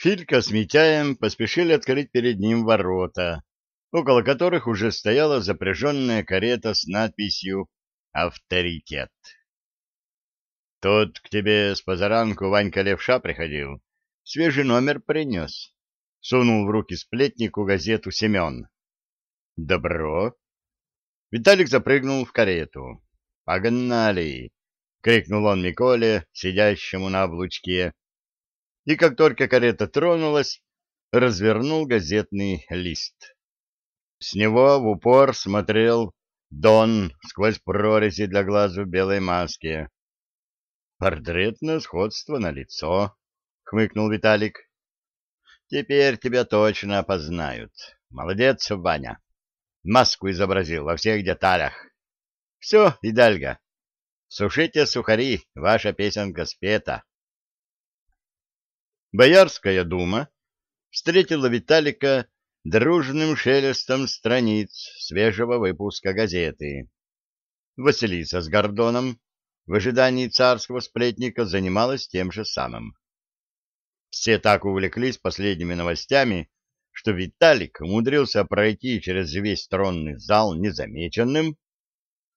Филька с Митяем поспешили открыть перед ним ворота, около которых уже стояла запряженная карета с надписью «Авторитет». «Тот к тебе с позаранку Ванька Левша приходил, свежий номер принес», — сунул в руки сплетнику газету Семен. «Добро». Виталик запрыгнул в карету. «Погнали!» — крикнул он Миколе, сидящему на облучке. И как только карета тронулась, развернул газетный лист. С него в упор смотрел Дон сквозь прорези для глаз в белой маске. Портретное сходство на лицо, хмыкнул Виталик. Теперь тебя точно опознают. Молодец, Ваня. Маску изобразил во всех деталях. Все, Идальга. Сушите сухари, ваша песенка спета. Боярская дума встретила Виталика дружным шелестом страниц свежего выпуска газеты. Василиса с Гордоном в ожидании царского сплетника занималась тем же самым. Все так увлеклись последними новостями, что Виталик умудрился пройти через весь тронный зал незамеченным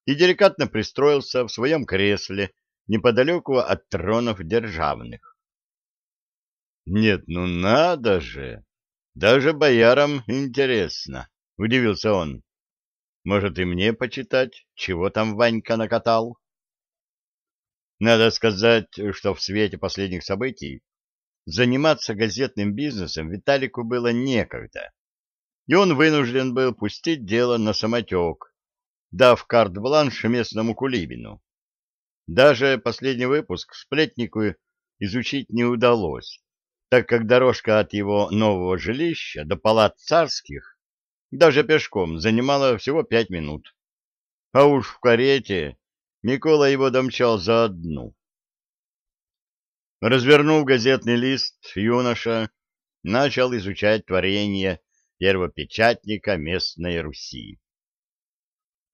и деликатно пристроился в своем кресле неподалеку от тронов державных. «Нет, ну надо же! Даже боярам интересно!» — удивился он. «Может, и мне почитать, чего там Ванька накатал?» Надо сказать, что в свете последних событий заниматься газетным бизнесом Виталику было некогда, и он вынужден был пустить дело на самотек, дав карт-бланш местному Кулибину. Даже последний выпуск сплетнику изучить не удалось, так как дорожка от его нового жилища до палат царских даже пешком занимала всего пять минут. А уж в карете Микола его домчал за одну. Развернув газетный лист, юноша начал изучать творение первопечатника местной Руси.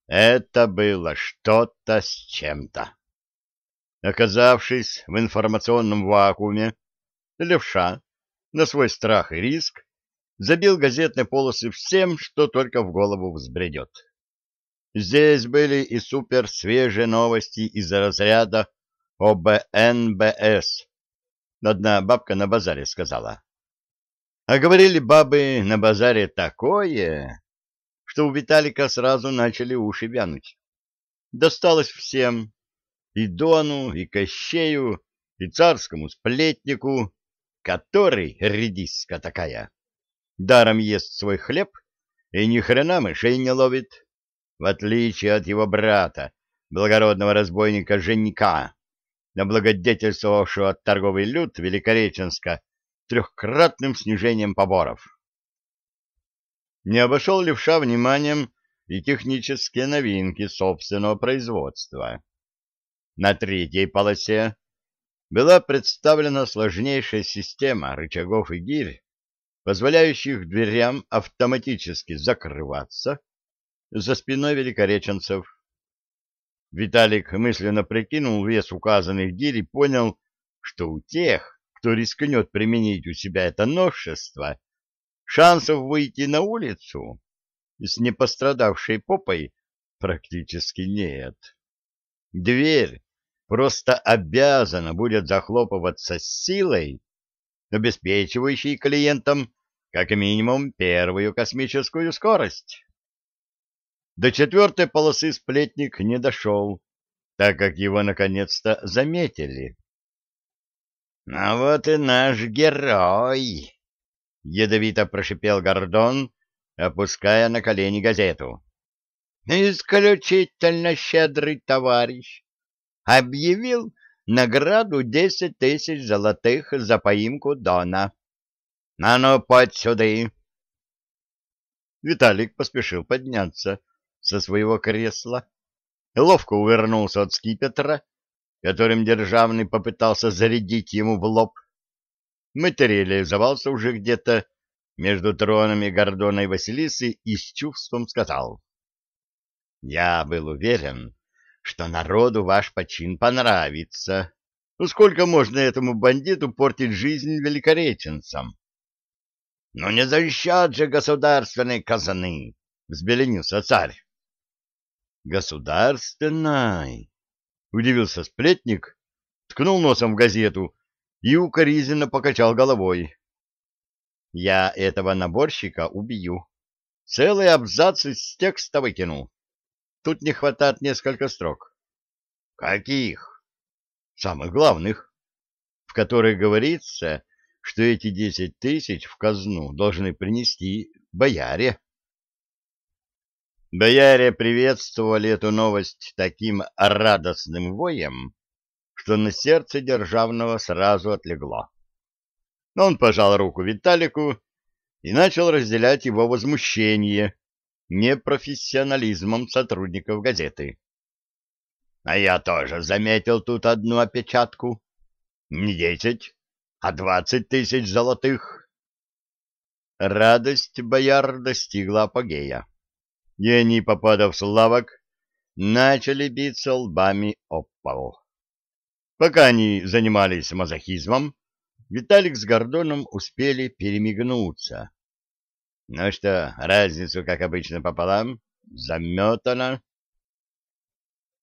Это было что-то с чем-то. Оказавшись в информационном вакууме, левша на свой страх и риск забил газетные полосы всем, что только в голову взбредет. Здесь были и суперсвежие новости из разряда ОБНБС. Одна бабка на базаре сказала. А говорили бабы на базаре такое, что у Виталика сразу начали уши вянуть. Досталось всем, и Дону, и Кощею, и царскому сплетнику, который, редиска такая, даром ест свой хлеб и ни хрена мышей не ловит в отличие от его брата, благородного разбойника Женька, наблагодетельствовавшего торговый люд Великореченска трехкратным снижением поборов. Не обошел левша вниманием и технические новинки собственного производства. На третьей полосе была представлена сложнейшая система рычагов и гирь, позволяющих дверям автоматически закрываться за спиной великореченцев. Виталик мысленно прикинул вес указанных гирь и понял, что у тех, кто рискнет применить у себя это новшество, шансов выйти на улицу с непострадавшей попой практически нет. Дверь просто обязана будет захлопываться с силой, обеспечивающей клиентам как минимум первую космическую скорость. До четвертой полосы сплетник не дошел, так как его наконец-то заметили. — А вот и наш герой! — ядовито прошипел Гордон, опуская на колени газету. — Исключительно щедрый товарищ! Объявил награду десять тысяч золотых за поимку Дона. — А ну, подь сюда! Виталик поспешил подняться со своего кресла, ловко увернулся от скипетра, которым державный попытался зарядить ему в лоб, материализовался уже где-то между тронами Гордона и Василисы и с чувством сказал. «Я был уверен, что народу ваш почин понравится. Ну сколько можно этому бандиту портить жизнь великореченцам?» — Ну не за счет же государственной казны! — взбеленился царь. — Государственной? — удивился сплетник, ткнул носом в газету и укоризненно покачал головой. — Я этого наборщика убью. Целый абзац из текста выкинул. Тут не хватает несколько строк. — Каких? — Самых главных, в которых говорится, что эти десять тысяч в казну должны принести бояре. Бояре приветствовали эту новость таким радостным воем, что на сердце державного сразу отлегло. Он пожал руку Виталику и начал разделять его возмущение непрофессионализмом сотрудников газеты. А я тоже заметил тут одну опечатку. Не десять, а двадцать тысяч золотых. Радость бояр достигла апогея, и они, попадав с лавок, начали биться лбами об пол. Пока они занимались мазохизмом, Виталик с Гордоном успели перемигнуться. Ну что, разницу, как обычно, пополам? Заметано.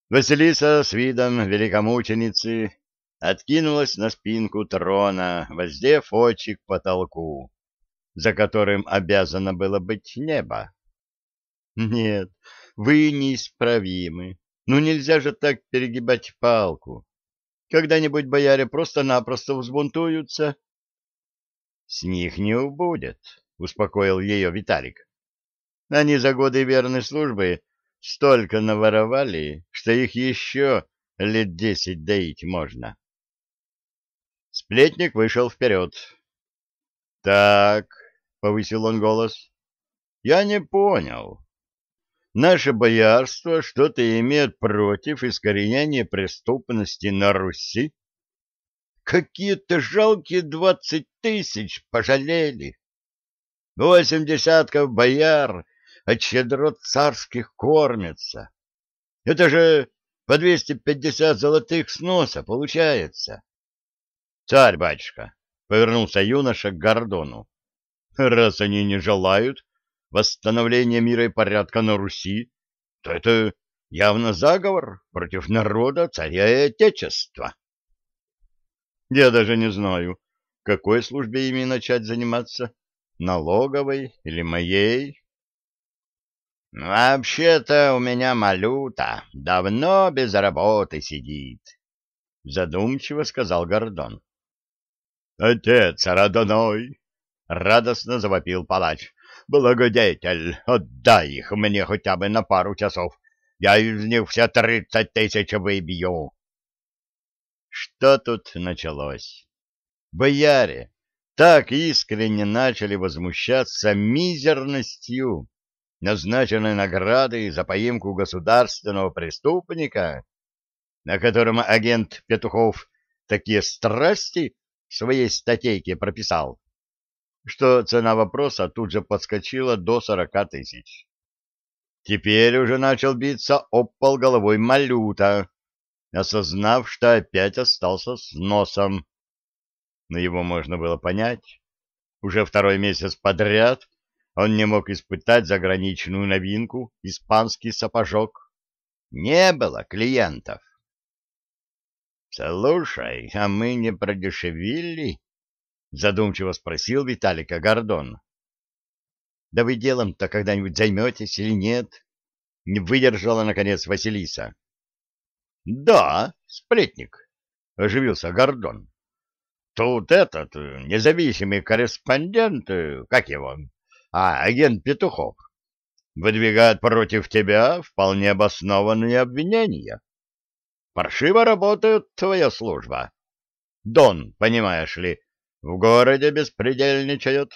Василиса с видом великомученицы откинулась на спинку трона, воздев очи к потолку, за которым обязано было быть небо. Нет, вы неисправимы. Ну нельзя же так перегибать палку. Когда-нибудь бояре просто-напросто взбунтуются. — С них не убудет, — успокоил ее Виталик. — Они за годы верной службы столько наворовали, что их еще лет десять доить можно. Сплетник вышел вперед. — Так, — повысил он голос, — я не понял. Наше боярство что-то имеет против искоренения преступности на Руси? Какие-то жалкие двадцать тысяч пожалели. Восемь десятков бояр от щедрот царских кормятся. Это же по двести пятьдесят золотых сноса получается. Царь, батюшка, — повернулся юноша к Гордону, — раз они не желают восстановления мира и порядка на Руси, то это явно заговор против народа, царя и отечества. Я даже не знаю, какой службе ими начать заниматься, налоговой или моей. Вообще-то у меня малюта давно без работы сидит, задумчиво сказал Гордон. «Отец родной!» — радостно завопил палач. «Благодетель, отдай их мне хотя бы на пару часов. Я из них все тридцать тысяч выбью». Что тут началось? Бояре так искренне начали возмущаться мизерностью назначенной награды за поимку государственного преступника, на котором агент Петухов такие страсти в своей статейке прописал, что цена вопроса тут же подскочила до сорока тысяч. Теперь уже начал биться об пол головой малюта, осознав, что опять остался с носом. Но его можно было понять. Уже второй месяц подряд он не мог испытать заграничную новинку — испанский сапожок. Не было клиентов. Слушай, а мы не продешевили? Задумчиво спросил Виталика Гордон. Да вы делом-то когда-нибудь займетесь или нет? Не выдержала, наконец, Василиса. Да, сплетник, оживился Гордон. Тут этот независимый корреспондент, как его, а агент Петухов, выдвигает против тебя вполне обоснованные обвинения. Паршиво работает твоя служба. Дон, понимаешь ли, в городе беспредельничает.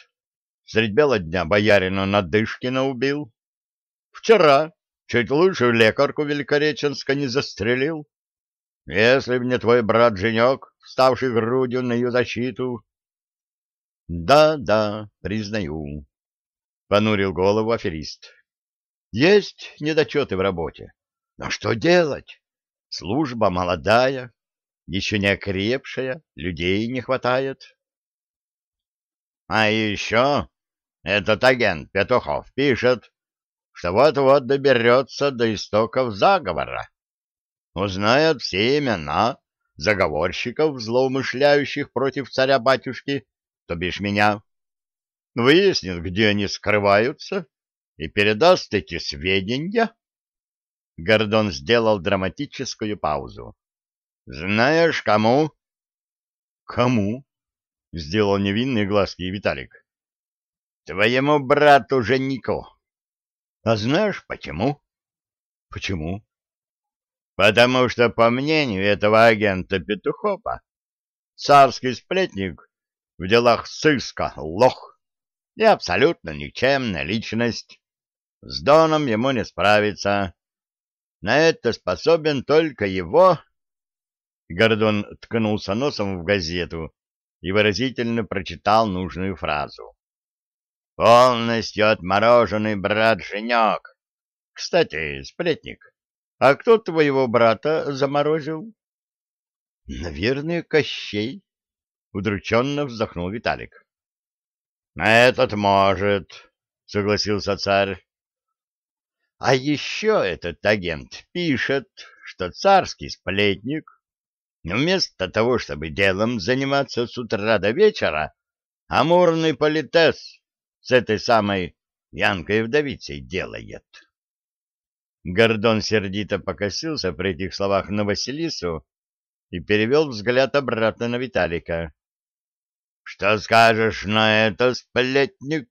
Средь бела дня боярина Надышкина убил. Вчера чуть лучше лекарку Великореченска не застрелил. Если б не твой брат-женек, вставший грудью на ее защиту... Да, да, признаю, — понурил голову аферист. Есть недочеты в работе. Но что делать? Служба молодая, еще не окрепшая, людей не хватает. А еще Этот агент Петухов пишет, что вот-вот доберется до истоков заговора. Узнает все имена заговорщиков, злоумышляющих против царя-батюшки, то бишь меня. Выяснит, где они скрываются, и передаст эти сведения. Гордон сделал драматическую паузу. Знаешь, кому? Кому? Сделал невинные глазки Виталик. Твоему брату Женнику. А знаешь почему? Почему? Потому что, по мнению этого агента Петухопа, царский сплетник в делах сыска лох и абсолютно никчемная личность. С Доном ему не справиться. На это способен только его... Гордон ткнулся носом в газету и выразительно прочитал нужную фразу. «Полностью отмороженный брат Женек. Кстати, сплетник, а кто твоего брата заморозил? — Наверное, Кощей, — удрученно вздохнул Виталик. — Этот может, — согласился царь. — А еще этот агент пишет, что царский сплетник, вместо того, чтобы делом заниматься с утра до вечера, амурный политес с этой самой Янкой-вдовицей делает. Гордон сердито покосился при этих словах на Василису и перевел взгляд обратно на Виталика. — Что скажешь на это, сплетник?